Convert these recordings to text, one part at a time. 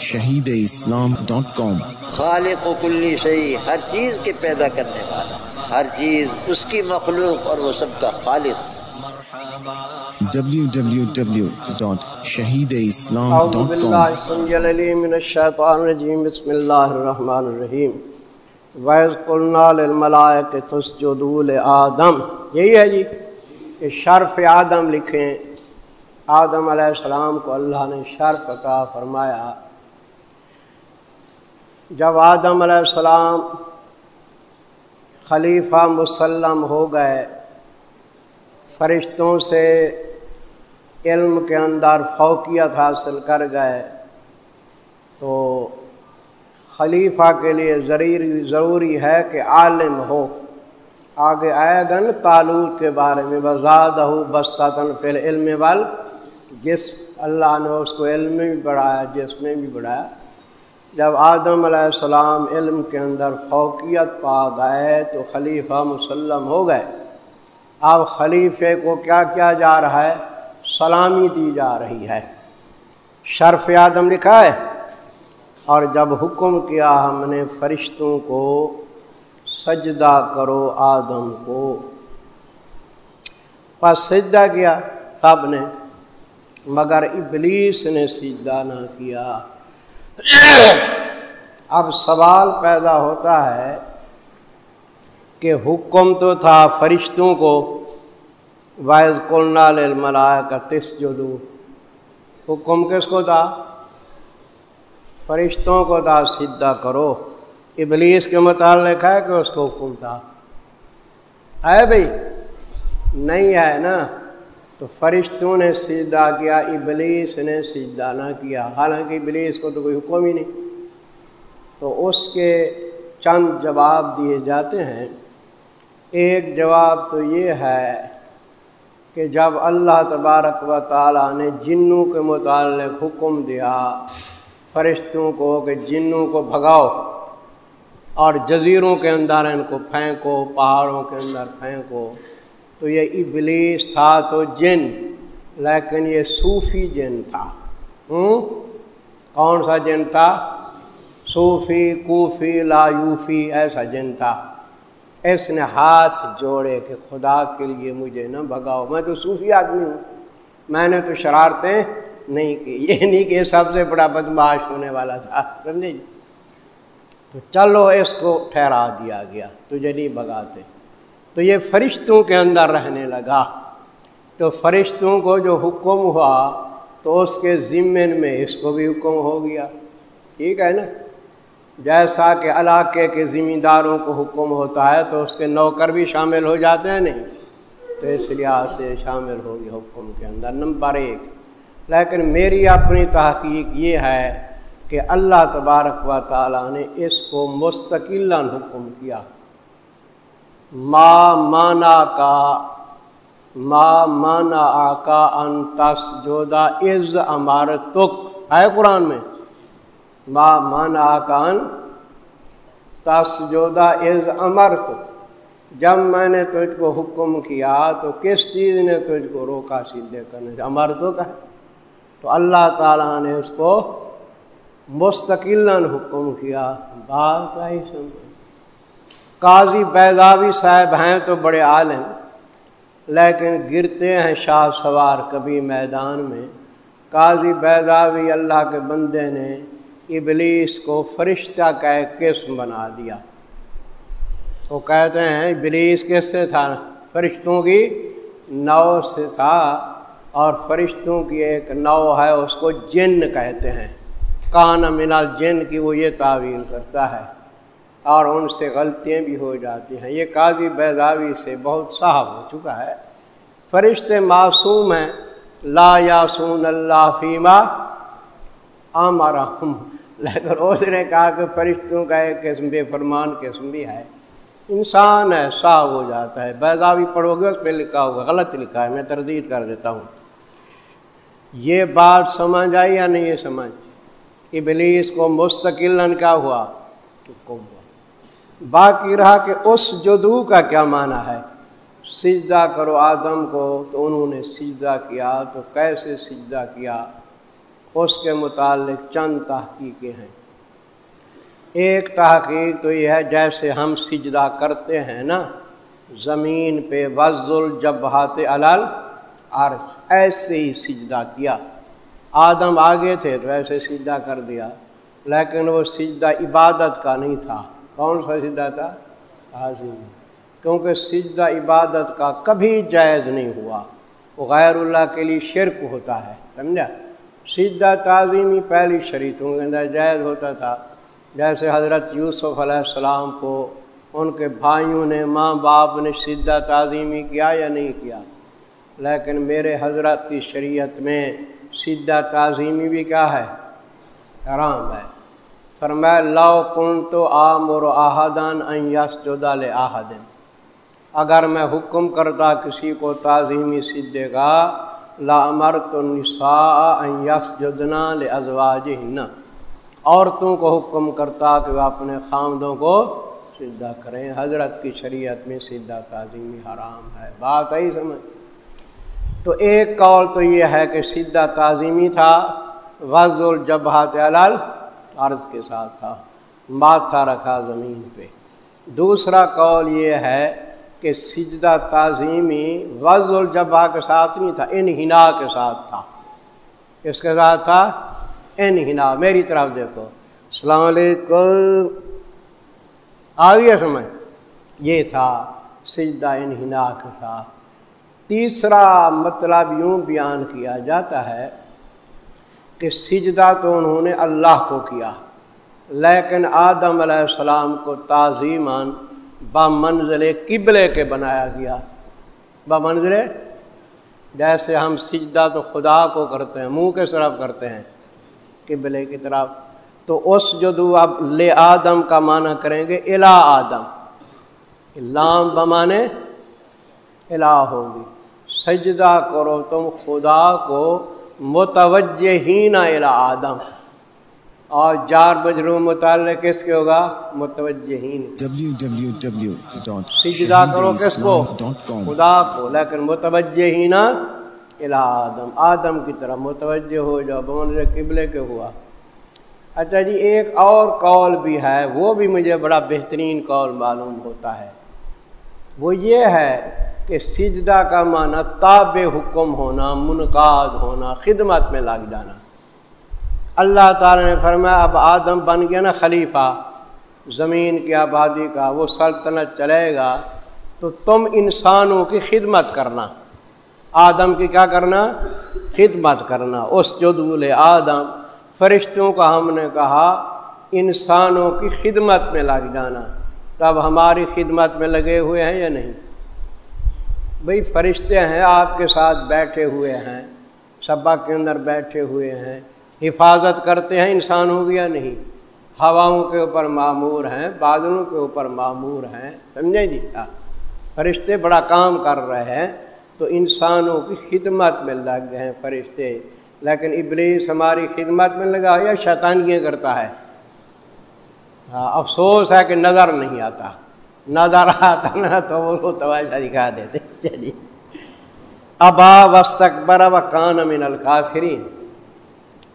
Shaheed Islam dot کام۔ خالق و کلی شہی ہر چیز کے پیدا کرنے والا ہر چیز اس کی مخلوق اور وہ سب کا خالق۔ www.shahideislam.com بسم اللہ الرحمن الرحیم۔ ویز قلنا للملائک تسجدوا لآدم۔ یہی ہے جی کہ شرف آدم لکھیں۔ آدم علیہ السلام کو اللہ نے شرف کا فرمایا۔ جب آدم علیہ السلام خلیفہ مسلم ہو گئے، فرشتوں سے علم کے اندر فوقیت حاصل کر گئے، تو خلیفہ کے لیے ضروری ضروری ہے کہ عالم ہو۔ آگے آئے گن تالوت کے بارے میں بزاد ہو بستاً پھر علم وال جس اللہ نے اس کو علم میں بھی بڑھایا جس میں بھی بڑھایا۔ جب آدم علیہ السلام علم کے اندر فوقیت پا گئے تو خلیفہ مسلم ہو گئے۔ اب خلیفے کو کیا کیا جا رہا ہے؟ سلامی دی جا رہی ہے۔ شرف آدم لکھا ہے۔ اور جب حکم کیا ہم نے فرشتوں کو، سجدہ کرو آدم کو۔ پس سجدہ کیا سب نے، مگر ابلیس نے سجدہ نہ کیا۔ اب سوال پیدا ہوتا ہے کہ حکم تو تھا فرشتوں کو واحد کلنا ملائے کا تس جو حکم کس کو تھا؟ فرشتوں کو تھا سیدھا کرو۔ ابلیس کے متعلق ہے کہ اس کو حکم تھا۔ ہے بھائی نہیں ہے نا۔ تو فرشتوں نے سیدھا کیا، ابلیس نے سیدھا نہ کیا۔ حالانکہ ابلیس کو تو کوئی حکم ہی نہیں۔ تو اس کے چند جواب دیے جاتے ہیں۔ ایک جواب تو یہ ہے کہ جب اللہ تبارک و تعالیٰ نے جنوں کے متعلق حکم دیا، فرشتوں کو کہ جنوں کو بھگاؤ اور جزیروں کے اندر ان کو پھینکو، پہاڑوں کے اندر پھینکو۔ تو یہ ابلیس تھا تو جن، لیکن یہ صوفی جن تھا۔ ہوں؟ کون سا جن تھا؟ صوفی، کوفی، لا یوفی، ایسا جن تھا۔ اس نے ہاتھ جوڑے کہ خدا کے لیے مجھے نہ بھگاؤ۔ میں تو صوفی آدمی ہوں۔ میں نے تو شرارتیں نہیں کی۔ یہ نہیں کہ سب سے بڑا بدماش ہونے والا تھا، سمجھے؟ جی تو چلو اس کو ٹھہرا دیا گیا، تجھے نہیں بگاتے تو یہ فرشتوں کے اندر رہنے لگا۔ تو فرشتوں کو جو حکم ہوا تو اس کے ذمن میں اس کو بھی حکم ہو گیا۔ ٹھیک ہے نا؟ جیسا کہ علاقے کے ذمہ داروں کو حکم ہوتا ہے تو اس کے نوکر بھی شامل ہو جاتے ہیں نہیں؟ تو اس لحاظ سے شامل ہو گیا حکم کے اندر۔ نمبر ایک، لیکن میری اپنی تحقیق یہ ہے کہ اللہ تبارک و تعالیٰ نے اس کو مستقل حکم کیا۔ ما مانا کا، ما مانا آکا ان تس جودا از امار تک ہے قرآن میں۔ ما مانا آکا ان تس جودا از امر جب میں نے تجھ کو حکم کیا تو کس چیز نے تجھ کو روکا سیدھے کرنے سے؟ امر تو کا تو اللہ تعالیٰ نے اس کو مستقل حکم کیا۔ بات کا ہی سمجھ قاضی بیداوی صاحب ہیں تو بڑے عالم، لیکن گرتے ہیں شاہ سوار کبھی میدان میں۔ قاضی بیداوی اللہ کے بندے نے ابلیس کو فرشتہ کا ایک قسم بنا دیا۔ وہ کہتے ہیں، ابلیس کس سے تھا؟ فرشتوں کی نو سے تھا، اور فرشتوں کی ایک نو ہے، اس کو جن کہتے ہیں۔ کان منال جن کی وہ یہ تعویل کرتا ہے۔ اور ان سے غلطیاں بھی ہو جاتی ہیں۔ یہ قاضی بیداوی سے بہت صاحب ہو چکا ہے۔ فرشتے معصوم ہیں۔ لا یاسون اللہ فیما آمارحم لیکن اس نے کہا کہ فرشتوں کا ایک قسم بے فرمان قسم بھی ہے۔ انسان ہے، صاحب ہو جاتا ہے۔ بیداوی پڑھو گے، اس پہ لکھا ہوگا، غلط لکھا ہے۔ میں تردید کر دیتا ہوں۔ یہ بات سمجھ آئی یا نہیں یہ سمجھ؟ ابلیس کو مستقل کیا ہوا؟ باقی رہا کہ اس جدو کا کیا معنی ہے؟ سجدہ کرو آدم کو تو انہوں نے سجدہ کیا، تو کیسے سجدہ کیا؟ اس کے متعلق چند تحقیقیں ہیں۔ ایک تحقیق تو یہ ہے، جیسے ہم سجدہ کرتے ہیں نا، زمین پہ وز الجبہات علل عرض ایسے ہی سجدہ کیا۔ آدم آگے تھے تو ایسے سجدہ کر دیا، لیکن وہ سجدہ عبادت کا نہیں تھا۔ کون سا سجدہ تھا؟ تعظیم کیونکہ سجدہ عبادت کا کبھی جائز نہیں ہوا۔ وہ غیر اللہ کے لیے شرک ہوتا ہے، سمجھا؟ سجدہ تعظیمی پہلی شریطوں کے اندر جائز ہوتا تھا۔ جیسے حضرت یوسف علیہ السلام کو ان کے بھائیوں نے، ماں باپ نے سجدہ تعظیمی کیا یا نہیں کیا؟ لیکن میرے حضرت کی شریعت میں سجدہ تعظیمی بھی کیا ہے؟ حرام ہے۔ فرمایا، لو کن تو آمر آہدان یس جدال آہدن اگر میں حکم کرتا کسی کو تعظیمی سدے گا لامر تو نسا یس جدنا لزواج عورتوں کو حکم کرتا کہ وہ اپنے خامدوں کو سدھا کریں۔ حضرت کی شریعت میں سیدھا تعظیمی حرام ہے۔ بات آئی سمجھ تو ایک قول تو یہ ہے کہ سیدھا تعظیمی تھا۔ وز الجبہات علل عرض کے ساتھ تھا، ماتھا رکھا زمین پہ۔ دوسرا قول یہ ہے کہ سجدہ تعظیمی وز الجبا کے ساتھ نہیں تھا انہنا کے ساتھ تھا۔ اس کے ساتھ تھا؟ انہنا میری طرف دیکھو۔ السلام علیکم۔ آگے سمجھ۔ یہ تھا سجدہ انہنا کے ساتھ۔ تیسرا مطلب یوں بیان کیا جاتا ہے کہ سجدہ تو انہوں نے اللہ کو کیا، لیکن آدم علیہ السلام کو تعظیمان با منزل قبلے کے بنایا گیا۔ با منزل؟ جیسے ہم سجدہ تو خدا کو کرتے ہیں، منہ کے طرف کرتے ہیں قبلے کی طرف، تو اس جو اب لے آدم کا معنی کریں گے الا آدم۔ لام بمانے الہ ہوگی۔ سجدہ کرو تم خدا کو متوجہ ہی نہ آدم۔ اور جار بجرو متعلق کس کے ہوگا؟ متوجہ سجدہ کرو کس کو؟ خدا کو۔ لیکن متوجہ ہی نہ آدم۔ آدم کی طرح متوجہ ہو جاؤ بمن قبلے کے ہوا۔ اچھا جی ایک اور کال بھی ہے وہ بھی مجھے بڑا بہترین کال معلوم ہوتا ہے۔ وہ یہ ہے کہ سجدہ کا معنی تاب حکم ہونا، منقاد ہونا، خدمت میں لگ جانا۔ اللہ تعالی نے فرمایا، اب آدم بن گیا نا خلیفہ، زمین کی آبادی کا وہ سلطنت چلے گا، تو تم انسانوں کی خدمت کرنا۔ آدم کی کیا کرنا؟ خدمت کرنا۔ اس جدول آدم، فرشتوں کا ہم نے کہا، انسانوں کی خدمت میں لگ جانا۔ تب ہماری خدمت میں لگے ہوئے ہیں یا نہیں؟ بھئی فرشتے ہیں، آپ کے ساتھ بیٹھے ہوئے ہیں سبا کے اندر بیٹھے ہوئے ہیں۔ حفاظت کرتے ہیں انسان ہو گیا نہیں؟ ہواؤں کے اوپر معمور ہیں، بادلوں کے اوپر معمور ہیں، سمجھے جی؟ کیا فرشتے بڑا کام کر رہے ہیں، تو انسانوں کی خدمت میں لگ گئے ہیں فرشتے۔ لیکن ابلیس ہماری خدمت میں لگا یا شیطانیاں کرتا ہے؟ ہاں افسوس ہے کہ نظر نہیں آتا۔ نظر آتا نا تو وہ تواشا دکھا دیتے جی،, جی ابا وسطبر و کان امین الکافرین۔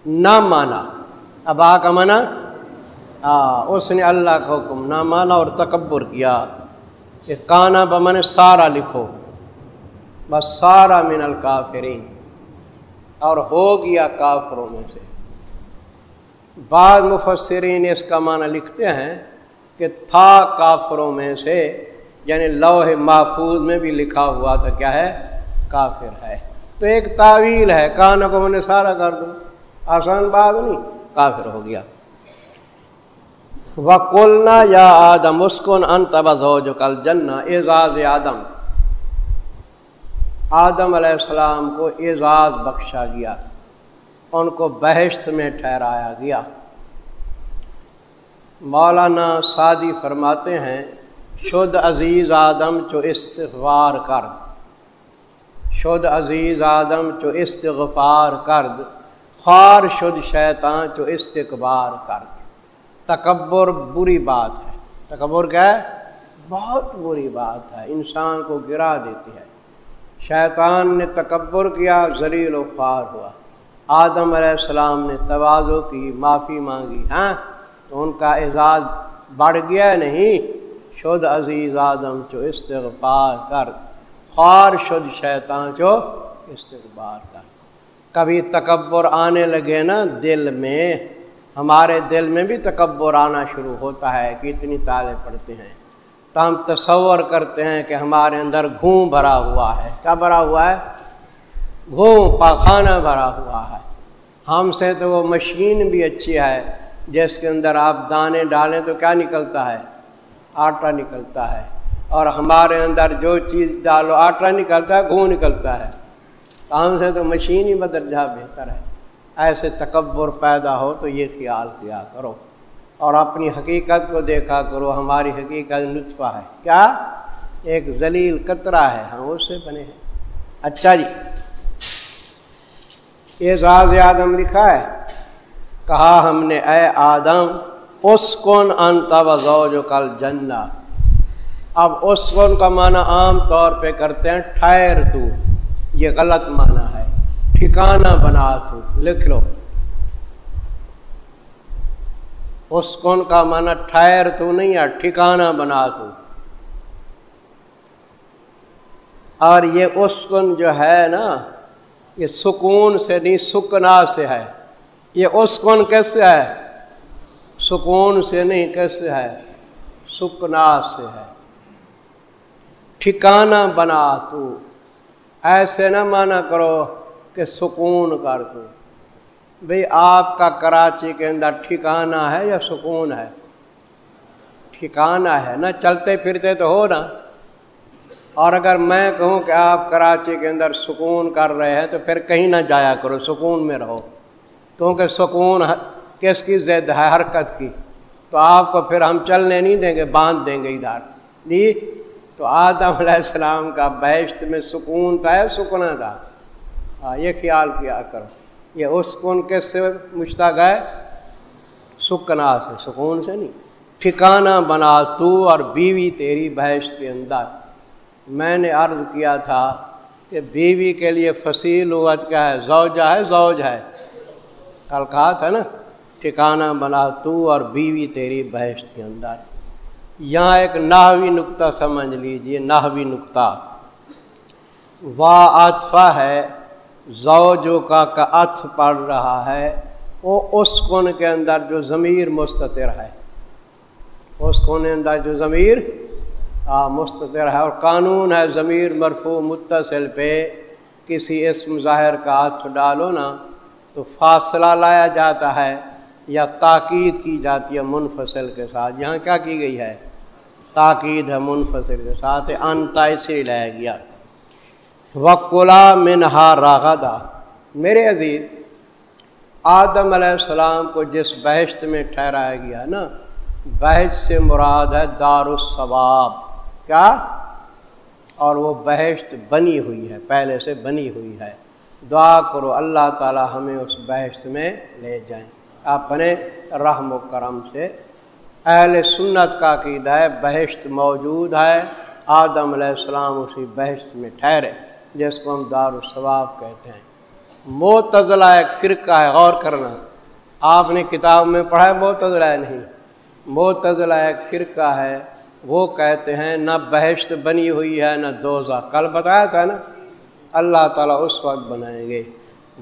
نہ مانا۔ ابا کا مانا ہاں، اس نے اللہ کا حکم نہ مانا اور تکبر کیا۔ کہ کانا بمن سارا لکھو۔ بس سارا من الکافرین۔ اور ہو گیا کافروں میں سے۔ بعض مفسرین اس کا معنی لکھتے ہیں کہ تھا کافروں میں سے یعنی لوح محفوظ میں بھی لکھا ہوا تھا، کیا ہے؟ کافر ہے۔ تو ایک تعویل ہے کان کو میں نے سارا کر دوں۔ آسان بات نہیں، کافر ہو گیا۔ وکولنا یا آدم، اسکن انتبز ہو جو کل جنا اعزاز آدم۔ آدم علیہ السلام کو اعزاز بخشا گیا۔ ان کو بہشت میں ٹھہرایا گیا۔ مولانا سعدی فرماتے ہیں، شد عزیز آدم چو استغفار کرد۔ شد عزیز آدم چو استغفار کرد۔ خار شد شیطان چو استقبار کرد۔ تکبر بری بات ہے۔ تکبر کیا ہے؟ بہت بری بات ہے۔ انسان کو گرا دیتی ہے۔ شیطان نے تکبر کیا، ذلیل و خوار ہوا۔ آدم علیہ السلام نے توازو کی، معافی مانگی ہاں؟ تو ان کا اعزاز بڑھ گیا نہیں؟ شد عزیز آدم چو استغفار کر خار شد شیطان چو استغفار کر۔ کبھی تکبر آنے لگے نا دل میں؟ ہمارے دل میں بھی تکبر آنا شروع ہوتا ہے کہ اتنی تالے پڑتے ہیں۔ تو ہم تصور کرتے ہیں کہ ہمارے اندر گھوں بھرا ہوا ہے۔ کیا بھرا ہوا ہے؟ گھوں پاخانہ بھرا ہوا ہے۔ ہم سے تو وہ مشین بھی اچھی ہے۔ جس کے اندر آپ دانے ڈالیں تو کیا نکلتا ہے؟ آٹا نکلتا ہے۔ اور ہمارے اندر جو چیز ڈالو، آٹا نکلتا ہے، گھوں نکلتا ہے۔ ہم سے تو مشین ہی بدل جا بہتر ہے۔ ایسے تکبر پیدا ہو تو یہ خیال کیا کرو۔ اور اپنی حقیقت کو دیکھا کرو، ہماری حقیقت نطفہ ہے۔ کیا؟ ایک ذلیل قطرہ ہے، ہم اس سے بنے ہیں۔ اچھا جی۔ اعزاز آدم لکھا ہے۔ کہا ہم نے، اے آدم، اس کون انتا و جو کل جنا اب اس کون کا معنی عام طور پہ کرتے ہیں، ٹھہر تو۔ یہ غلط معنی ہے۔ ٹھکانہ بنا تو۔ لکھ لو۔ اس کون کا معنی ٹھہر تو نہیں ہے، ٹھکانہ بنا تو۔ اور یہ اس کن جو ہے نا یہ سکون سے نہیں سکنا سے ہے۔ یہ اس کون کیسے ہے؟ سکون سے نہیں، کیسے ہے؟ سکنا سے ہے۔ ٹھکانہ بنا تو۔ ایسے نہ مانا کرو کہ سکون کر تو۔ بھئی آپ کا کراچی کے اندر ٹھکانہ ہے یا سکون ہے؟ ٹھکانہ ہے۔ نہ چلتے پھرتے تو ہو نا۔ اور اگر میں کہوں کہ آپ کراچی کے اندر سکون کر رہے ہیں تو پھر کہیں نہ جایا کرو، سکون میں رہو۔ کیونکہ سکون کس کی؟ زد ہے، حرکت کی۔ تو آپ کو پھر ہم چلنے نہیں دیں گے، باندھ دیں گے ادھر۔ جی؟ تو آدم علیہ السلام کا بیشت میں سکون تھا ہے سکنا تھا ہاں یہ خیال کیا کرو۔ یہ اس کون کس سے مشتاق ہے؟ سکنا سے، سکون سے نہیں۔ ٹھکانہ بنا تو اور بیوی تیری بحث کے اندر۔ میں نے عرض کیا تھا کہ بیوی کے لیے فصیل وت کیا ہے، زوجہ ہے، زوج ہے۔ کل کہا تھا نا؟ ٹھکانہ بنا تو اور بیوی تیری بحث کے اندر۔ یہاں ایک ناوی نقطہ سمجھ لیجیے ناوی نقطہ۔ وا اطفا ہے زوجو کا کا اتھ پڑھ رہا ہے۔ وہ اس کون کے اندر جو ضمیر مستطر ہے؟ اس کون اندر جو ضمیر مستطر ہے اور قانون ہے، ضمیر مرفو متصل پہ کسی اسم ظاہر کا ہاتھ ڈالو نا تو فاصلہ لایا جاتا ہے یا تاکید کی جاتی ہے منفصل کے ساتھ۔ یہاں کیا کی گئی ہے؟ تاکید ہے منفصل کے ساتھ انتا اسے لایا گیا۔ وکلا منہا راغدہ میرے عزیز، آدم علیہ السلام کو جس بحث میں ٹھہرایا گیا نا بحث سے مراد ہے دار الصواب کیا؟ اور وہ بحث بنی ہوئی ہے، پہلے سے بنی ہوئی ہے۔ دعا کرو اللہ تعالی ہمیں اس بحث میں لے جائیں۔ اپنے رحم و کرم سے۔ اہل سنت کا عقیدہ ہے بحشت موجود ہے۔ آدم علیہ السلام اسی بحث میں ٹھہرے، جس کو ہم دار الثواب کہتے ہیں۔ موتضلہ ایک فرقہ ہے، غور کرنا۔ آپ نے کتاب میں پڑھا ہے موتضلہ نہیں۔ موتضلہ ایک فرقہ ہے وہ کہتے ہیں نہ بحشت بنی ہوئی ہے نہ دوزہ کل بتایا تھا نا۔ اللہ تعالیٰ اس وقت بنائیں گے۔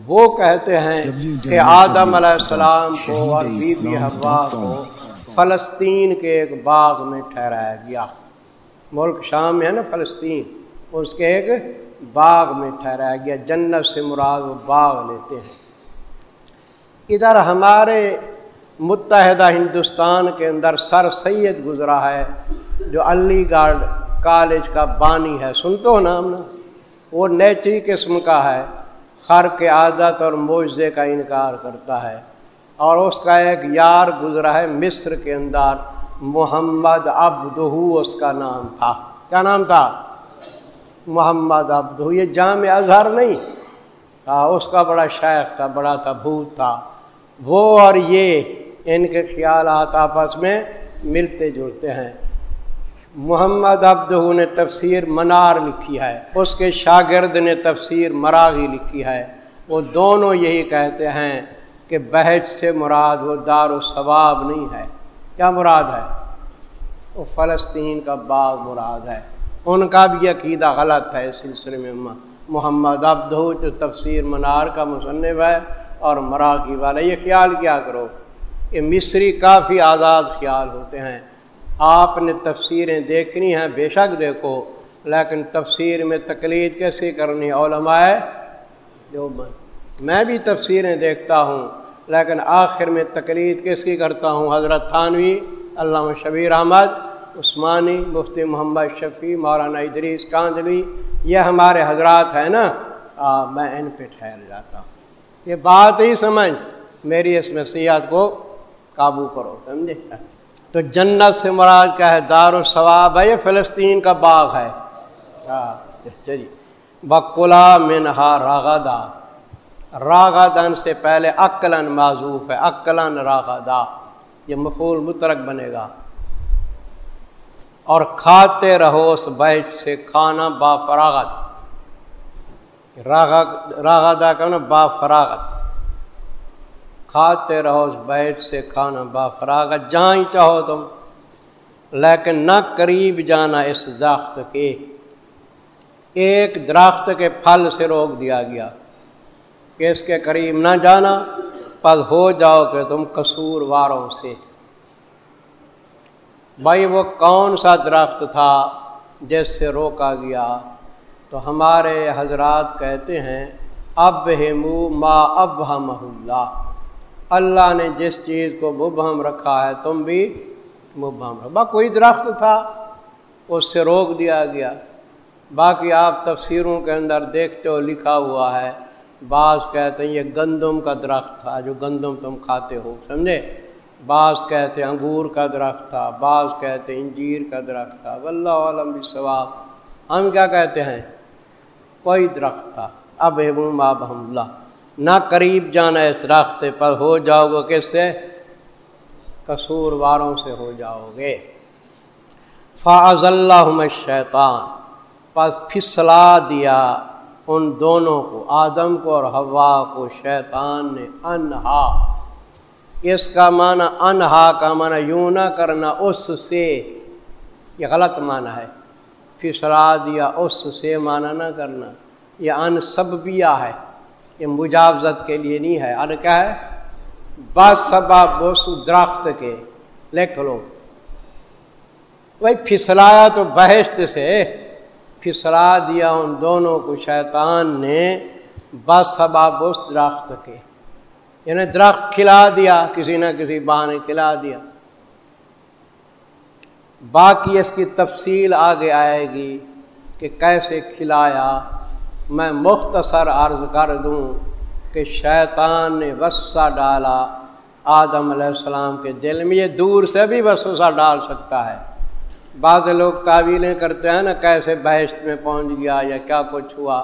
وہ کہتے ہیں کہ آدم علیہ السلام کو اور بی بی حوا کو فلسطین کے ایک باغ میں ٹھہرایا گیا۔ ملک شام میں ہے نا فلسطین اس کے ایک باغ میں ٹھہرایا گیا۔ جنت سے مراد وہ باغ لیتے ہیں۔ ادھر ہمارے متحدہ ہندوستان کے اندر سر سید گزرا ہے، جو علی گڑھ کالج کا بانی ہے۔ سنتے ہو نام نا۔ وہ نیچری قسم کا ہے۔ خر کے عادت اور معجزے کا انکار کرتا ہے۔ اور اس کا ایک یار گزرا ہے مصر کے اندر، محمد ابدہو اس کا نام تھا۔ کیا نام تھا؟ محمد ابدہو یہ جامع اظہر نہیں۔ تھا اس کا بڑا شیخ تھا، بڑا تھا، بھوت تھا۔ وہ اور یہ ان کے خیالات آپس میں ملتے جلتے ہیں۔ محمد ابدہ نے تفسیر منار لکھی ہے، اس کے شاگرد نے تفسیر مراغی لکھی ہے۔ وہ دونوں یہی کہتے ہیں کہ بحث سے مراد وہ دار و ثواب نہیں ہے۔ کیا مراد ہے؟ وہ فلسطین کا باغ مراد ہے۔ ان کا بھی عقیدہ غلط ہے اس سلسلے میں۔ محمد ابد جو تفسیر منار کا مصنف ہے اور مراقی والا، یہ خیال کیا کرو۔ یہ مصری کافی آزاد خیال ہوتے ہیں۔ آپ نے تفسیریں دیکھنی ہیں بے شک دیکھو لیکن تفسیر میں تقلید کیسے کرنی علماء جو میں بھی تفسیریں دیکھتا ہوں لیکن آخر میں تقلید کس کی کرتا ہوں؟ حضرت تھانوی علامہ شبیر احمد عثمانی مفتی محمد شفیع مولانا ادریس کاندوی یہ ہمارے حضرات ہیں نا؟ آ, میں ان پہ ٹھہر جاتا ہوں۔ یہ بات ہی سمجھ میری اس نصیحت کو قابو کرو، سمجھے؟ تو جنت سے مراد کیا ہے؟ دار و ہے یہ فلسطین کا باغ ہے؟ ہاں، اچھا جی۔ چلیے بکلا منہا راغدا راغدن سے پہلے عقلاً معذوف ہے عقلاً راغدا یہ مفول مترک بنے گا۔ اور کھاتے رہو اس بیچ سے، کھانا با فراغت۔ راغدا کا نا با فراغت۔ کھاتے رہو، اس بیچ سے کھانا بافراغت جہاں ہی چاہو تم۔ لیکن نہ قریب جانا اس درخت کے۔ ایک درخت کے پھل سے روک دیا گیا۔ کہ اس کے قریب نہ جانا پل ہو جاؤ کہ تم قصور واروں سے۔ بھائی، وہ کون سا درخت تھا جس سے روکا گیا؟ تو ہمارے حضرات کہتے ہیں، اب ہمو ما اب ہم اللہ۔ اللہ نے جس چیز کو مبہم رکھا ہے، تم بھی مبہم رکھا کوئی درخت تھا، اس سے روک دیا گیا۔ باقی آپ تفسیروں کے اندر دیکھتے ہو، لکھا ہوا ہے، بعض کہتے ہیں یہ گندم کا درخت تھا، جو گندم تم کھاتے ہو، سمجھے؟ بعض کہتے ہیں انگور کا درخت تھا، بعض کہتے ہیں انجیر کا درخت تھا۔ واللہ عالم ثواب ہم کیا کہتے ہیں؟ کوئی درخت تھا۔ اب اب اللہ۔ نہ قریب جانا اس راستے پر، ہو جاؤ گے کس سے؟ قصور واروں سے ہو جاؤ گے۔ فاض اللہ شیطان پس پھسلا دیا ان دونوں کو، آدم کو اور ہوا کو، شیطان نے انہا۔ اس کا معنی انہا کا معنی یوں نہ کرنا، اس سے۔ یہ غلط معنی ہے۔ پھسلا دیا، اس سے معنی نہ کرنا۔ یہ ان سببیہ ہے۔ یہ مجاوزت کے لیے نہیں ہے۔ ان کیا ہے بس سبا بوس درخت کے، لکھ لو۔ بھائی پھسلایا تو بحث سے پھسلا دیا ان دونوں کو شیطان نے بس سبا بوس درخت کے۔ یعنی درخت کھلا دیا، کسی نہ کسی باہ نے کھلا دیا۔ باقی اس کی تفصیل آگے آئے گی کہ کیسے کھلایا۔ میں مختصر عرض کر دوں کہ شیطان نے وسا ڈالا آدم علیہ السلام کے دل میں، یہ دور سے بھی وسوسہ ڈال سکتا ہے۔ بعض لوگ تعویلیں کرتے ہیں نا، کیسے بحث میں پہنچ گیا یا کیا کچھ ہوا،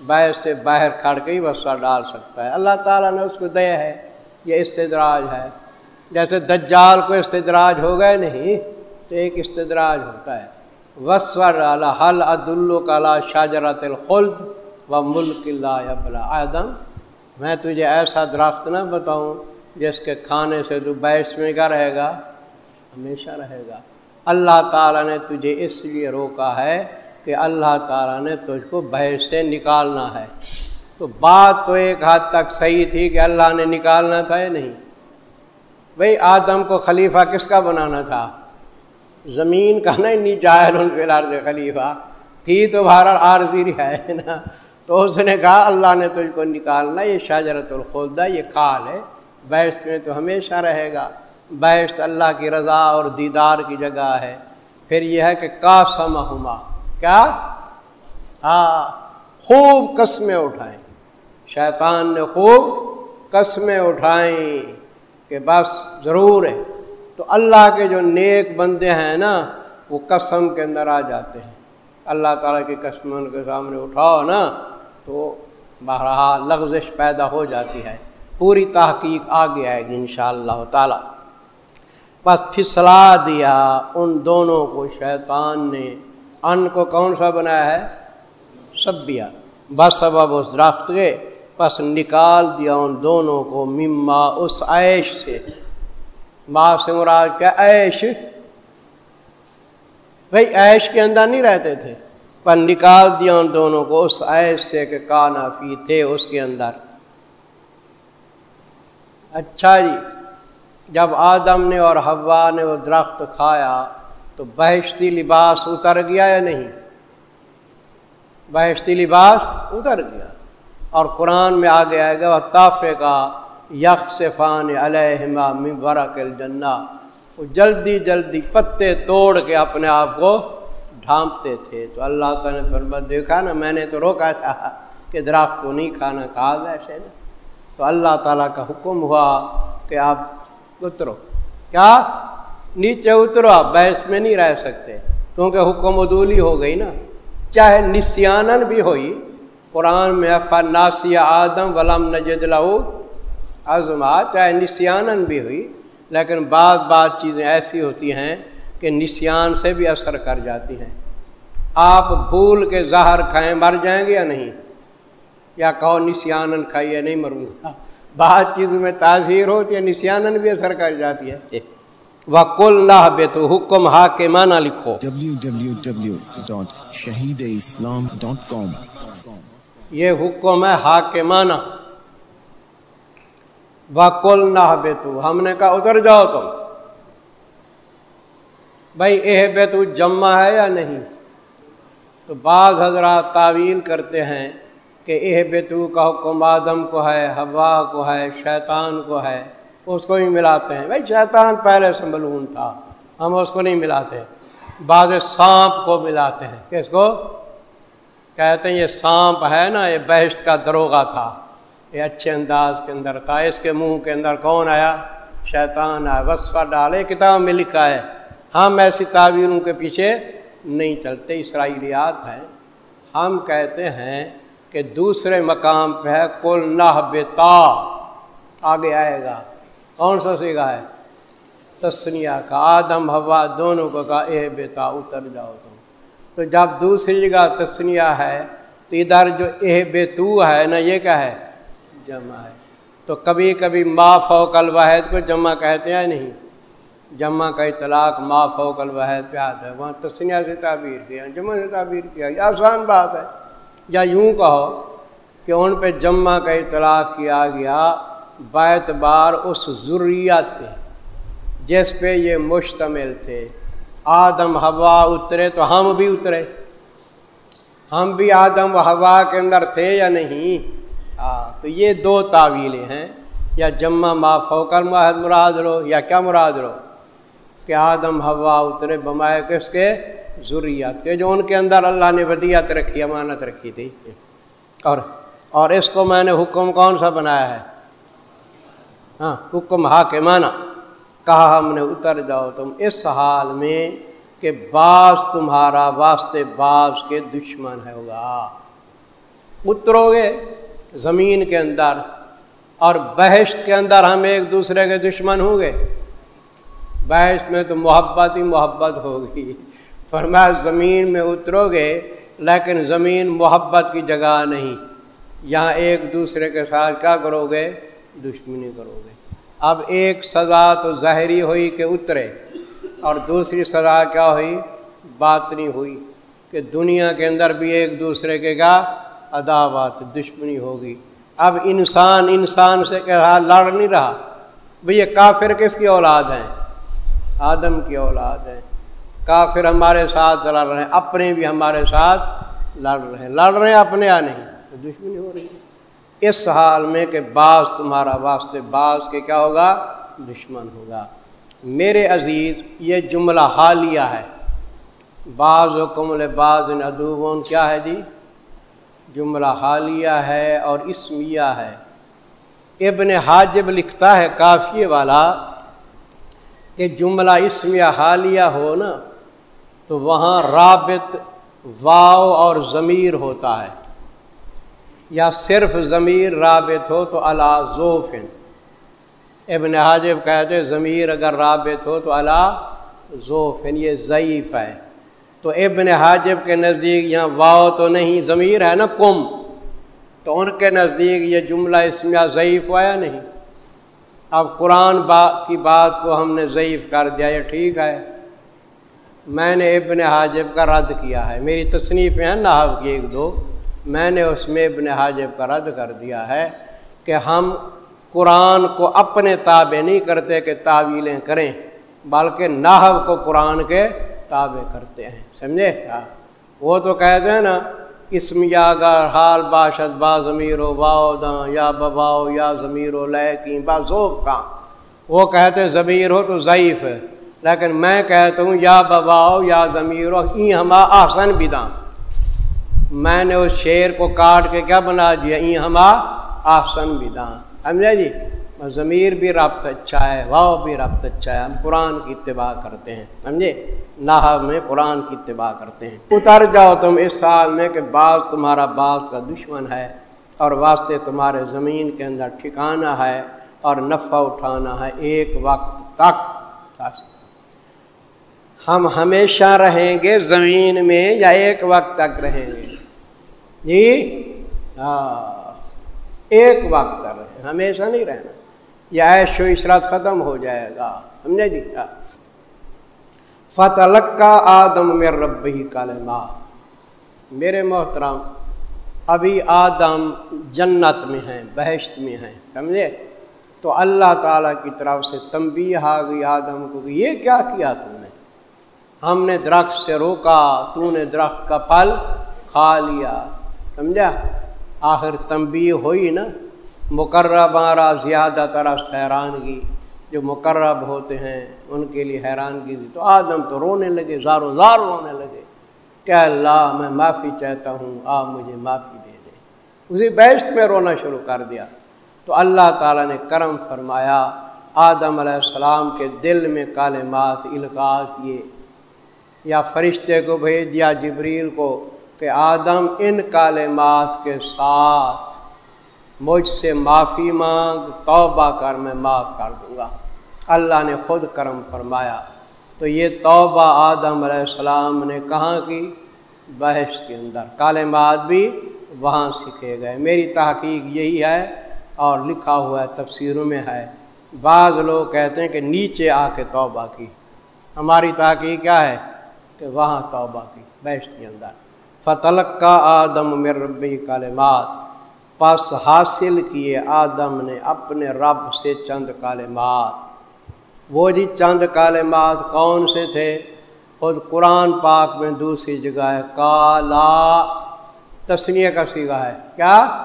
بحث سے باہر کھڑ کے ہی وسا ڈال سکتا ہے۔ اللہ تعالیٰ نے اس کو دیا ہے، یہ استدراج ہے۔ جیسے دجال کو استدراج ہو گئے نہیں، تو ایک استدراج ہوتا ہے۔ وسور ڈالا حل عد الکلا شاجرت الخلد و ملک اللہ ابلا آدم میں تجھے ایسا درخت نہ بتاؤں جس کے کھانے سے تو بحث میں کیا رہے گا؟ ہمیشہ رہے گا۔ اللہ تعالیٰ نے تجھے اس لیے روکا ہے کہ اللہ تعالیٰ نے تجھ کو بحث سے نکالنا ہے۔ تو بات تو ایک حد تک صحیح تھی کہ اللہ نے نکالنا تھا یا نہیں؟ بھائی آدم کو خلیفہ کس کا بنانا تھا؟ زمین کا نہیں نی جائل ان کے خلیفہ، تھی تو بھارت عارضی ہے نا۔ تو اس نے کہا، اللہ نے تجھ کو نکالنا، یہ شاجرت الخودہ یہ کال ہے۔ بیشت میں تو ہمیشہ رہے گا۔ بیشت اللہ کی رضا اور دیدار کی جگہ ہے۔ پھر یہ ہے کہ کاسم ہما کیا؟ ہاں خوب قسمیں اٹھائیں۔ شیطان نے خوب قسمیں اٹھائیں کہ بس ضرور ہے۔ تو اللہ کے جو نیک بندے ہیں نا، وہ قسم کے اندر آ جاتے ہیں۔ اللہ تعالیٰ کی قسم ان کے سامنے اٹھاؤ نا، تو بہرحال لغزش پیدا ہو جاتی ہے۔ پوری تحقیق آگے آئے گی ان شاء اللہ تعالی۔ بس پھسلا دیا ان دونوں کو، شیطان نے۔ ان کو کون سا بنایا ہے؟ سبیا بس سبب اس درخت کے پس نکال دیا ان دونوں کو مما اس عیش سے۔ ماں سے مراد کیا؟ عیش۔ بھائی عیش کے اندر نہیں رہتے تھے۔ پر نکال دیا ان دونوں کو، اس عیش سے کہ کانا فی تھے اس کے اندر۔ اچھا جی جب آدم نے اور ہوا نے وہ درخت کھایا تو بہشتی لباس اتر گیا یا نہیں؟ بہشتی لباس اتر گیا۔ اور قرآن میں آگے آئے گا وہ تافے کا یکسفان علیہما برق الجنہ۔ وہ جلدی جلدی پتے توڑ کے اپنے آپ کو ڈھانپتے تھے۔ تو اللہ تعالیٰ نے پھر دیکھا نا، میں نے تو روکا تھا کہ درخت کو نہیں کھانا، کھا ایسے نا۔ تو اللہ تعالیٰ کا حکم ہوا کہ آپ اترو۔ کیا؟ نیچے اترو، آپ بحث میں نہیں رہ سکتے۔ کیونکہ حکم ادولی ہو گئی نا۔ چاہے نسیانن بھی ہوئی، قرآن میں ناسیہ آدم ولم نجد لہو ازما چاہے نسیانن بھی ہوئی لیکن بعض بعض چیزیں ایسی ہوتی ہیں کہ نسیان سے بھی اثر کر جاتی ہیں۔ آپ بھول کے زہر کھائیں مر جائیں گے یا نہیں؟ یا کہو نسیانن کھائیے نہیں مروں گا؟ بعض چیزوں میں تاثیر ہوتی ہے نسیانن بھی اثر کر جاتی ہے۔ وکل نہ بے تو حکم ہا کے مانا لکھو شہید اسلام ڈاٹ کام یہ حکم ہے ہا کے وکل نہ ہم نے کہا، اتر جاؤ تم۔ بھائی اہ بے تو جمع ہے یا نہیں؟ تو بعض حضرات تعویل کرتے ہیں کہ اہ بے کا حکم آدم کو ہے ہوا کو ہے، شیطان کو ہے، اس کو بھی ملاتے ہیں۔ بھائی، شیطان پہلے سے ملون تھا، ہم اس کو نہیں ملاتے۔ بعض سانپ کو ملاتے ہیں۔ کس کو؟ کہتے ہیں یہ سانپ ہے نا، یہ بحث کا دروگا تھا۔ یہ اچھے انداز کے اندر تھا اس کے منہ کے اندر کون آیا؟ شیطان آیا۔ وصفہ ڈالے کتاب میں لکھا ہے، ہم ایسی تعبیروں کے پیچھے نہیں چلتے۔ اسرائیلیات ہیں۔ ہم کہتے ہیں کہ دوسرے مقام پہ ہے کل نہ بتا آگے آئے گا۔ کون سا سیگا ہے؟ تسنیا کا۔ آدم ہوا دونوں کو کہا، اے بیتا اتر جاؤ تم۔ تو جب دوسری جگہ تسنیا ہے، تو ادھر جو اے بے تو ہے، نا یہ کیا ہے؟ جمع ہے۔ تو کبھی کبھی ما فوق الواحد کو جمع کہتے ہیں نہیں؟ جمع کا اطلاق ما فوق الواحد پہ آتا ہے۔ وہاں تسنیا سے تعبیر کیا، جمع سے تعبیر کیا۔ یہ آسان بات ہے۔ یا یوں کہو کہ ان پہ جمع کا اطلاق کیا گیا بیت بار اس ضروریات جس پہ یہ مشتمل تھے۔ آدم ہوا اترے تو ہم بھی اترے۔ ہم بھی آدم و ہوا کے اندر تھے یا نہیں؟ ہاں تو یہ دو تعویلیں ہیں۔ یا جمع ما فوکر معاہد مراد لو یا کیا مراد لو کہ آدم ہوا اترے بمائے کس کے؟ ضروریات کے، جو ان کے اندر اللہ نے ودیات رکھی، امانت رکھی تھی۔ اور اور اس کو میں نے حکم کون سا بنایا ہے؟ ہاں حکم ہا کے مانا کہا ہم نے، اتر جاؤ تم اس حال میں کہ بعض تمہارا واسطے بعض کے دشمن ہے ہوگا۔ اترو گے۔ زمین کے اندر اور بحث کے اندر ہم ایک دوسرے کے دشمن ہوں گے۔ بحث میں تو محبت ہی محبت ہوگی۔ فرمایا زمین میں اترو گے، لیکن زمین محبت کی جگہ نہیں۔ یہاں ایک دوسرے کے ساتھ کیا کرو گے؟ دشمنی کرو گے۔ اب ایک سزا تو ظاہری ہوئی کہ اترے، اور دوسری سزا کیا ہوئی؟ باطنی ہوئی کہ دنیا کے اندر بھی ایک دوسرے کے کیا؟ عداوت دشمنی ہوگی۔ اب انسان انسان سے کہہ رہا لڑ نہیں رہا۔ بھئی یہ کافر کس کی اولاد ہیں؟ آدم کی اولاد ہے کافر ہمارے ساتھ لڑ رہے ہیں، اپنے بھی ہمارے ساتھ لڑ رہے ہیں۔ لڑ رہے ہیں اپنے یا نہیں؟ دشمنی ہو رہی ہے۔ اس حال میں کہ بعض، تمہارا واسطے بعض کے کیا ہوگا؟ دشمن ہوگا۔ میرے عزیز، یہ جملہ حالیہ ہے۔ بعض و کمل بعض ادوبون کیا ہے جی؟ جملہ حالیہ ہے اور اسمیہ ہے۔ ابن حاجب لکھتا ہے کافی والا کہ جملہ اسمیہ حالیہ ہو نا، تو وہاں رابط واؤ اور ضمیر ہوتا ہے۔ یا صرف ضمیر رابط ہو تو اللہ ذوفن ابن حاجب کہتے ضمیر اگر رابط ہو تو اللہ ذوفن یہ ضعیف ہے۔ تو ابن حاجب کے نزدیک یہاں واؤ تو نہیں، ضمیر ہے نا کم۔ تو ان کے نزدیک یہ جملہ اسمیہ ضعیف ہوا یا نہیں؟ اب قرآن با کی بات کو ہم نے ضعیف کر دیا، یہ ٹھیک ہے۔ میں نے ابن حاجب کا رد کیا ہے۔ میری تصنیف ہیں نحو کی ایک دو۔ میں نے اس میں ابن حاجب کا رد کر دیا ہے کہ ہم قرآن کو اپنے تابع نہیں کرتے کہ تعویلیں کریں، بلکہ نحو کو قرآن کے تابع کرتے ہیں۔ سمجھے؟ کیا وہ تو کہتے ہیں نا، اسم یا گر حال، باشد، با ضمیر و باؤ داں یا بباؤ یا ضمیر و لے کی با ذوب، کا۔ وہ کہتے ضمیر ہو تو ضعیف ہے۔ لیکن میں کہتا ہوں یا بباؤ یا ضمیر ہو ای ہما آسن بھی میں نے اس شعر کو کاٹ کے کیا بنا دیا؟ ای ہما آسن بھی داں۔ سمجھے جی؟ ضمیر بھی ربط اچھا ہے واؤ بھی ربط اچھا ہے، ہم قرآن کی اتباع کرتے ہیں، سمجھے؟ نہ میں قرآن کی اتباع کرتے ہیں۔ اتر جاؤ تم اس سال میں کہ بعض تمہارا بعض کا دشمن ہے اور واسطے تمہارے زمین کے اندر ٹھکانا ہے اور نفع اٹھانا ہے ایک وقت تک۔ ہم ہمیشہ رہیں گے زمین میں یا ایک وقت تک رہیں گے؟ جی؟ ہاں ایک وقت تک رہیں ہمیشہ نہیں رہنا۔ یا عیش و عشرت ختم ہو جائے گا۔ سمجھے جی فتح کا آدم میں رب ہی کالما میرے محترم، ابھی آدم جنت میں ہیں، بہشت میں ہیں، سمجھے؟ تو اللہ تعالیٰ کی طرف سے تمبی آ گئی آدم کو کہ یہ کیا کیا تم نے؟ ہم نے درخت سے روکا، تو نے درخت کا پھل کھا لیا، سمجھا؟ آخر تمبی ہوئی نا۔ مقرب آرا زیادہ طرح حیرانگی، جو مقرب ہوتے ہیں، ان کے لیے حیرانگی دی۔ تو آدم تو رونے لگے زارو زار رونے لگے۔ کہ اللہ، میں معافی چاہتا ہوں، آپ مجھے معافی دے دیں۔ اسی بحث میں رونا شروع کر دیا۔ تو اللہ تعالیٰ نے کرم فرمایا، آدم علیہ السلام کے دل میں کالمات القاع کیے یا فرشتے کو بھیج دیا جبریل کو، کہ آدم ان کالمات کے ساتھ مجھ سے معافی مانگ، توبہ کر، میں معاف کر دوں گا۔ اللہ نے خود کرم فرمایا۔ تو یہ توبہ آدم علیہ السلام نے کہاں کی؟ بحث کے اندر۔ کالے بھی وہاں سیکھے گئے۔ میری تحقیق یہی ہے اور لکھا ہوا ہے، تفسیروں میں ہے۔ بعض لوگ کہتے ہیں کہ نیچے آ کے توبہ کی۔ ہماری تحقیق کیا ہے؟ کہ وہاں توبہ کی بحث کے اندر۔ فتلق کا آدم مربی کالمات پس حاصل کیے آدم نے اپنے رب سے چند کالمات وہ جی چند کالمات کون سے تھے؟ خود قرآن پاک میں دوسری جگہ ہے۔ کالا تسنیہ کا سیگا ہے۔ کیا؟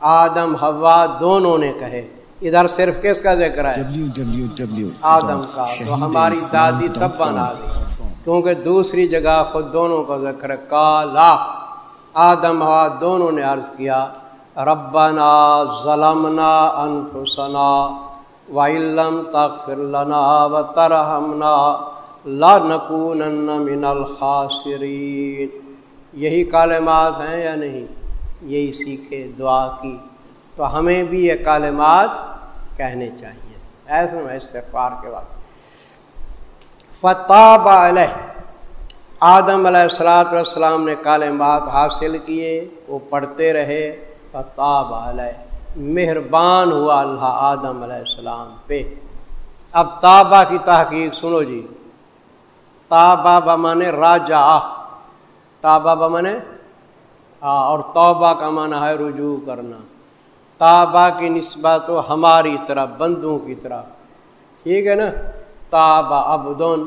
آدم ہوا دونوں نے کہے۔ ادھر صرف کس کا ذکر ہے؟ آدم کا۔ تو ہماری دادی تب بنا گئی کیونکہ دوسری جگہ خود دونوں کا ذکر ہے۔ کالا۔ آدم ہوا دونوں نے عرض کیا۔ ربنا ظلمنا انفسنا وعلم تغفر لنا وترحمنا لنكونن من الخاسرین۔ یہی کالمات ہیں یا نہیں؟ یہی سیکھے، دعا کی۔ تو ہمیں بھی یہ کالمات کہنے چاہیے۔ ایسے میں استغفار کے بعد۔ فتح علیہ۔ آدم علیہ السلاۃ والسلام نے کالمات حاصل کیے، وہ پڑھتے رہے۔ تاب علیہ، مہربان ہوا اللہ آدم علیہ السلام پہ۔ اب تابا کی تحقیق سنو جی۔ تابا بمانے راجا تابا بمانے؟ اور توبہ کا معنی ہے رجوع کرنا۔ تابا کی نسبت تو ہماری طرف، بندوں کی طرف۔ ٹھیک ہے نا؟ تابا ابدن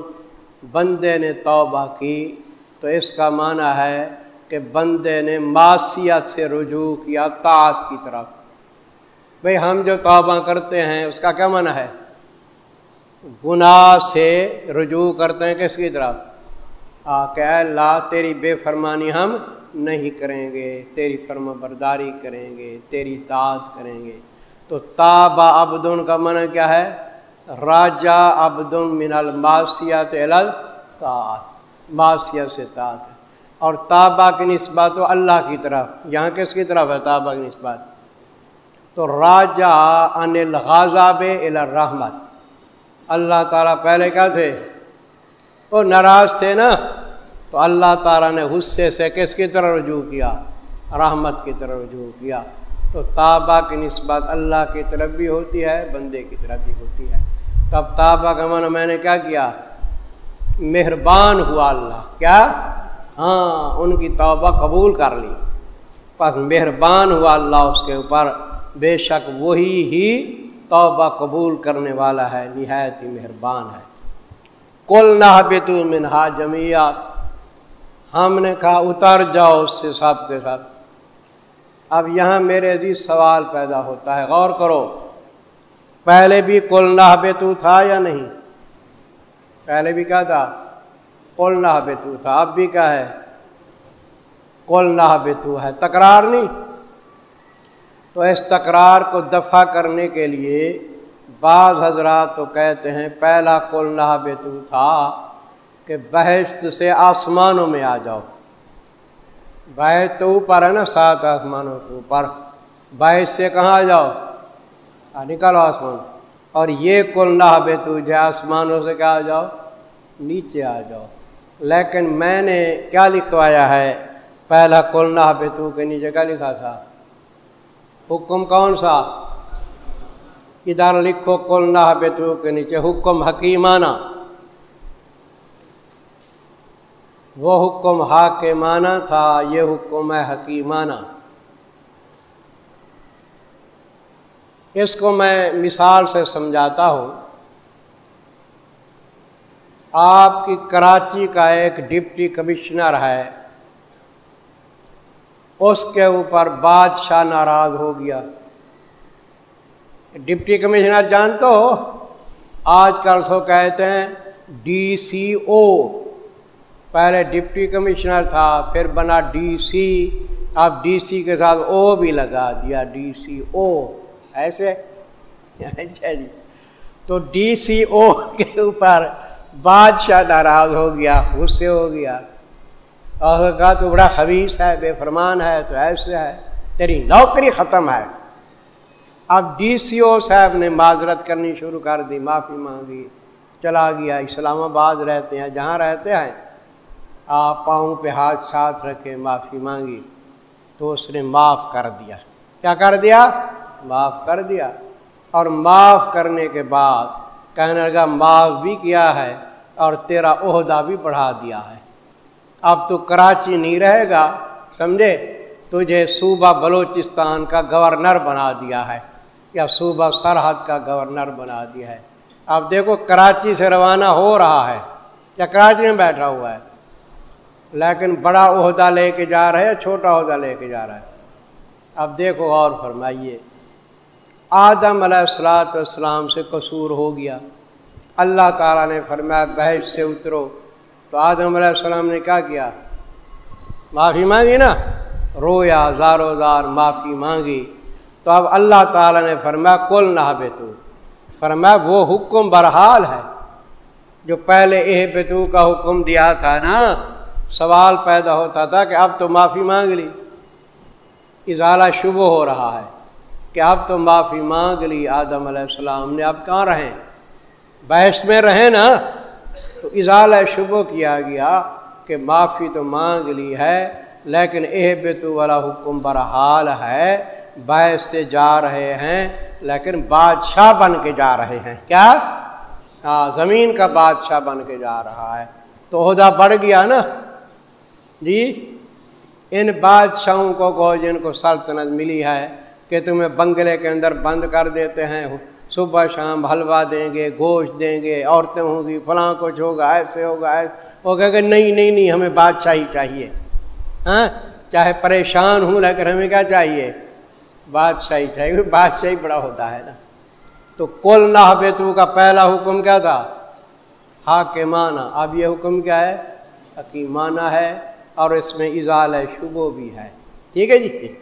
بندے نے توبہ کی تو اس کا معنی ہے کہ بندے نے معاشیت سے رجوع کیا، طاعت کی طرف۔ بھئی ہم جو توبہ کرتے ہیں، اس کا کیا منع ہے؟ گناہ سے رجوع کرتے ہیں کس کی طرف؟ آ کہ اللہ، تیری بے فرمانی ہم نہیں کریں گے، تیری فرما برداری کریں گے، تیری تعت کریں گے۔ تو تابا ابدن کا منع کیا ہے؟ راجا ابدن من الماسیات تعت معاشیت سے تعت ہے اور تابا کی نسبت و اللہ کی طرف، یہاں کس کی طرف ہے تابا کی نسبت؟ تو راجا ان الغازاب الرحمت۔ اللہ تعالیٰ پہلے کیا تھے؟ وہ ناراض تھے نا؟ تو اللہ تعالیٰ نے غصے سے کس کی طرح رجوع کیا؟ رحمت کی طرح رجوع کیا۔ تو تابہ کی نسبت اللہ کی طرف بھی ہوتی ہے، بندے کی طرف بھی ہوتی ہے۔ تب تابہ کا من میں نے کیا کیا؟ مہربان ہوا اللہ۔ کیا؟ ہاں ان کی توبہ قبول کر لی۔ بس مہربان ہوا اللہ اس کے اوپر۔ بے شک وہی ہی توبہ قبول کرنے والا ہے، نہایت ہی مہربان ہے۔ کل نہ بے منہا جمعیات ہم نے کہا، اتر جاؤ اس سے سب کے ساتھ اب یہاں میرے عزیز سوال پیدا ہوتا ہے، غور کرو۔ پہلے بھی کل نہ تھا یا نہیں؟ پہلے بھی کیا تھا۔ کل نہ بے تھا، اب بھی کیا ہے؟ کل نہ بے ہے، تکرار نہیں۔ تو اس تکرار کو دفع کرنے کے لیے بعض حضرات تو کہتے ہیں، پہلا کل نہ بے تھا کہ بحث سے آسمانوں میں آ جاؤ۔ بحث تو اوپر ہے نا، سات آسمانوں کے اوپر۔ بحث سے کہاں آ جاؤ؟ نکلو آسمان۔ اور یہ کل نہ بے تجھے آسمانوں سے کیا آ جاؤ؟ نیچے آ جاؤ۔ لیکن میں نے کیا لکھوایا ہے؟ پہلا کل نہ تو کے نیچے کیا لکھا تھا۔ حکم کون سا؟ ادھر لکھو کل نہ بے تو کے نیچے حکم حکیمانہ۔ وہ حکم ہا کے مانا تھا، یہ حکم ہے حکیمانہ۔ اس کو میں مثال سے سمجھاتا ہوں۔ آپ کی کراچی کا ایک ڈپٹی کمشنر ہے، اس کے اوپر بادشاہ ناراض ہو گیا۔ ڈپٹی کمشنر جانتے ہو، آج کل سو کہتے ہیں ڈی سی او۔ پہلے ڈپٹی کمشنر تھا، پھر بنا ڈی سی۔ اب ڈی سی کے ساتھ او بھی لگا دیا، ڈی سی او۔ ایسے؟ اچھا جی۔ تو ڈی سی او کے اوپر بادشاہ ناراض ہو گیا، غصے ہو گیا۔ اور کہا، تو بڑا خبیص ہے، بے فرمان ہے، تو ایسے ہے، تیری نوکری ختم ہے۔ اب ڈی سی او صاحب نے معذرت کرنی شروع کر دی، معافی مانگی۔ چلا گیا، اسلام آباد رہتے ہیں، جہاں رہتے ہیں۔ آپ پاؤں پہ ہاتھ ساتھ رکھے، معافی مانگی۔ تو اس نے معاف کر دیا۔ کیا کر دیا؟ معاف کر دیا۔ اور معاف کرنے کے بعد کہنے لگا، معاف بھی کیا ہے اور تیرا عہدہ بھی بڑھا دیا ہے۔ اب تو کراچی نہیں رہے گا، سمجھے؟ تجھے صوبہ بلوچستان کا گورنر بنا دیا ہے یا صوبہ سرحد کا گورنر بنا دیا ہے۔ اب دیکھو کراچی سے روانہ ہو رہا ہے، یا کراچی میں بیٹھا ہوا ہے۔ لیکن بڑا عہدہ لے کے جا رہے چھوٹا عہدہ لے کے جا رہا ہے؟ اب دیکھو اور فرمائیے۔ آدم علیہ السلاۃ والسلام سے قصور ہو گیا۔ اللہ تعالیٰ نے فرمایا، بحث سے اترو۔ تو آدم علیہ السلام نے کیا کیا؟ معافی مانگی نا؟ رویا زارو زار معافی مانگی۔ تو اب اللہ تعالیٰ نے فرمایا کل نہ بے تو فرمایا، وہ حکم برحال ہے۔ جو پہلے اے بے تو کا حکم دیا تھا نا، سوال پیدا ہوتا تھا کہ اب تو معافی مانگ لی۔ اضالہ شبہ ہو رہا ہے کہ اب تو معافی مانگ لی آدم علیہ السلام نے، اب کہاں رہیں؟ بحث میں رہیں نا، تو اضالہ شبہ کیا گیا کہ معافی تو مانگ لی ہے، لیکن اے بیتو والا حکم برحال ہے، بحث سے جا رہے ہیں، لیکن بادشاہ بن کے جا رہے ہیں۔ کیا؟ ہاں زمین کا بادشاہ بن کے جا رہا ہے۔ تو عہدہ بڑھ گیا نا۔ جی ان بادشاہوں کو کو جن کو سلطنت ملی ہے کہ تمہیں بنگلے کے اندر بند کر دیتے ہیں۔ صبح شام حلوہ دیں گے، گوشت دیں گے، عورتیں ہوں گی، فلاں کچھ ہوگا ایسے ہوگا، ایسے وہ کہ نہیں نہیں نہیں، ہمیں بادشاہی چاہیے۔ ہاں؟ چاہے پریشان ہوں، لیکن ہمیں کیا چاہیے؟ بادشاہی چاہیے۔ بادشاہی بڑا ہوتا ہے نا۔ تو کل نہ بیتو کا پہلا حکم کیا تھا؟ حاکمانہ۔ اب یہ حکم کیا ہے؟ حکیمانہ ہے اور اس میں اضال شبو بھی ہے۔ ٹھیک ہے جی؟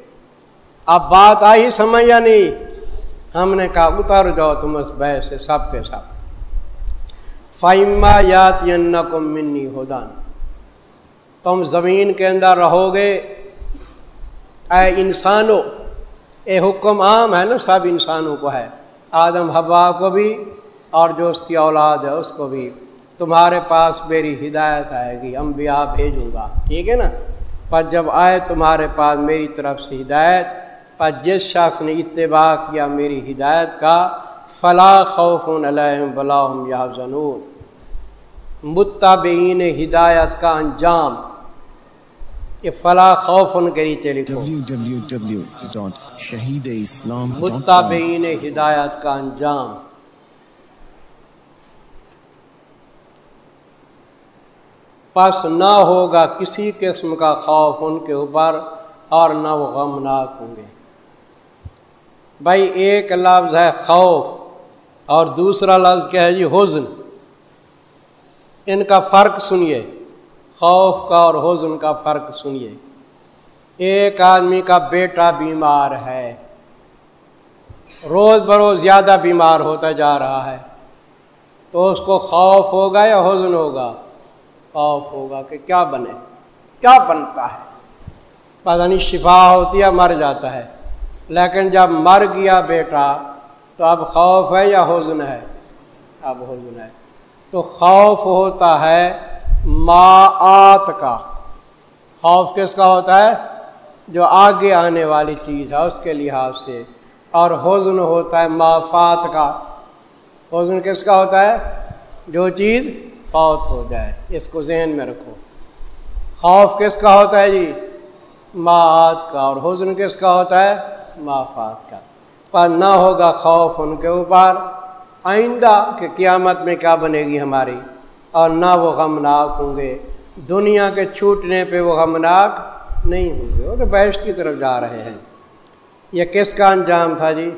اب بات آئی سمجھ یا نہیں؟ ہم نے کہا، اتر جاؤ تم اس بہ سے سب کے ساتھ. فائما یات کو منی ہودان تم زمین کے اندر رہو گے۔ اے انسانوں، اے حکم عام ہے نا، سب انسانوں کو ہے۔ آدم ہوا کو بھی اور جو اس کی اولاد ہے اس کو بھی۔ تمہارے پاس میری ہدایت آئے گی انبیاء بھیجوں گا۔ ٹھیک ہے نا؟ پر جب آئے تمہارے پاس میری طرف سے ہدایت پر جس شخص نے اتباع کیا میری ہدایت کا فلا خوف علیہم بلاحم یا زنون متابعین ہدایت کا انجام۔ یہ فلا خوف ان کے نیچے لکھو۔ متابعین ہدایت کا انجام۔ پس نہ ہوگا کسی قسم کا خوف ان کے اوپر اور نہ وہ غمناک ہوں گے۔ بھائی ایک لفظ ہے خوف اور دوسرا لفظ کیا ہے جی حزن۔ ان کا فرق سنیے۔ خوف کا اور حزن کا فرق سنیے۔ ایک آدمی کا بیٹا بیمار ہے۔ روز بروز زیادہ بیمار ہوتا جا رہا ہے۔ تو اس کو خوف ہوگا یا حزن ہوگا؟ خوف ہوگا کہ کیا بنے؟ کیا بنتا ہے؟ پتہ نہیں، شفا ہوتی ہے، مر جاتا ہے۔ لیکن جب مر گیا بیٹا تو اب خوف ہے یا حزن ہے؟ اب حزن ہے۔ تو خوف ہوتا ہے ماعت کا۔ خوف کس کا ہوتا ہے؟ جو آگے آنے والی چیز ہے اس کے لحاظ سے۔ اور حزن ہوتا ہے مافات کا۔ حزن کس کا ہوتا ہے؟ جو چیز فوت ہو جائے۔ اس کو ذہن میں رکھو۔ خوف کس کا ہوتا ہے جی؟ ماعت کا۔ اور حزن کس کا ہوتا ہے؟ مافات کا۔ پر نہ ہوگا خوف ان کے اوپر۔ آئندہ کہ قیامت میں کیا بنے گی ہماری؟ اور نہ وہ غمناک ہوں گے۔ دنیا کے چھوٹنے پہ وہ غمناک نہیں ہوں گے۔ وہ تو بحث کی طرف جا رہے ہیں۔ یہ کس کا انجام تھا جی؟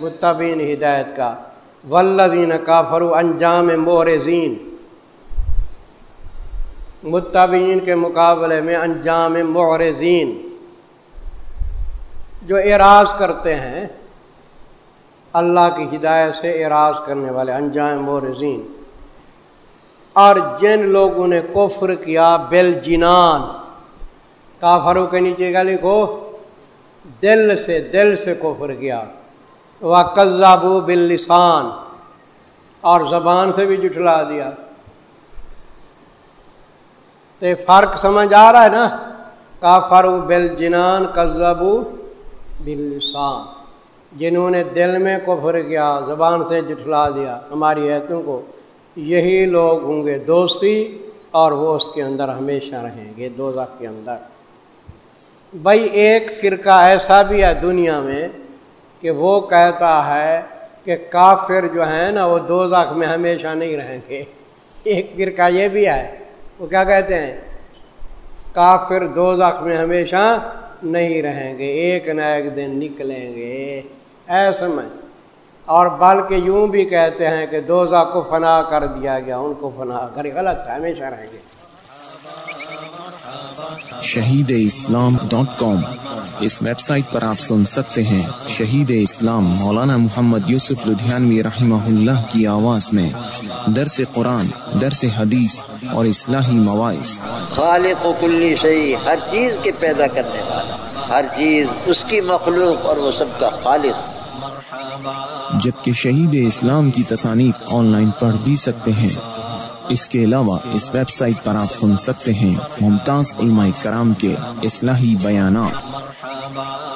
متبین ہدایت کا۔ ولدین کافرو انجام مورزین۔ متبین کے مقابلے میں انجام مورزین۔ جو اعراض کرتے ہیں، اللہ کی ہدایت سے اعراض کرنے والے، انجام و رضین اور جن لوگوں نے کفر کیا بل جنان کافروں کے نیچے کا لکھو؟ دل سے دل سے کفر کیا۔ وہ قزابو بل لسان اور زبان سے بھی جٹلا دیا۔ تو یہ فرق سمجھ آ رہا ہے نا؟ کافر بل جنان قزابو بلسان جنہوں نے دل میں کفر کیا، زبان سے جٹلا دیا ہماری ایتوں کو، یہی لوگ ہوں گے دوستی اور وہ اس کے اندر ہمیشہ رہیں گے دو کے اندر۔ بھائی، ایک فرقہ ایسا بھی ہے دنیا میں کہ وہ کہتا ہے کہ کافر جو ہے نا، وہ دو میں ہمیشہ نہیں رہیں گے۔ ایک فرقہ یہ بھی ہے، وہ کیا کہتے ہیں؟ کافر دو میں ہمیشہ نہیں رہیں گے ایک نہ ایک دن نکلیں گے۔ ایسے میں اور بلکہ یوں بھی کہتے ہیں کہ دوزہ کو فنا کر دیا گیا ان کو فنا کر غلط ہے ہمیشہ رہیں گے۔ Shaheed Islam dot com. اس ویب سائٹ پر آپ سن سکتے ہیں شہید اسلام مولانا محمد یوسف لدھیانوی رحمہ اللہ کی آواز میں۔ درس قرآن درس حدیث اور اصلاحی مواعث۔ خالق و کلی شہی ہر چیز کے پیدا کرنے والا۔ ہر چیز اس کی مخلوق اور وہ سب کا خالق۔ جبکہ شہید اسلام کی تصانیف آن لائن پڑھ بھی سکتے ہیں۔ اس کے علاوہ اس ویب سائٹ پر آپ سن سکتے ہیں ممتاز علماء کرام کے اصلاحی بیانات۔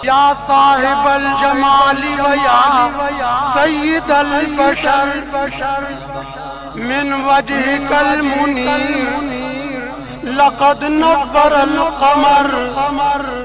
یا صاحب الجمال و یا سید البشر من وجهك المنیر لقد نور القمر۔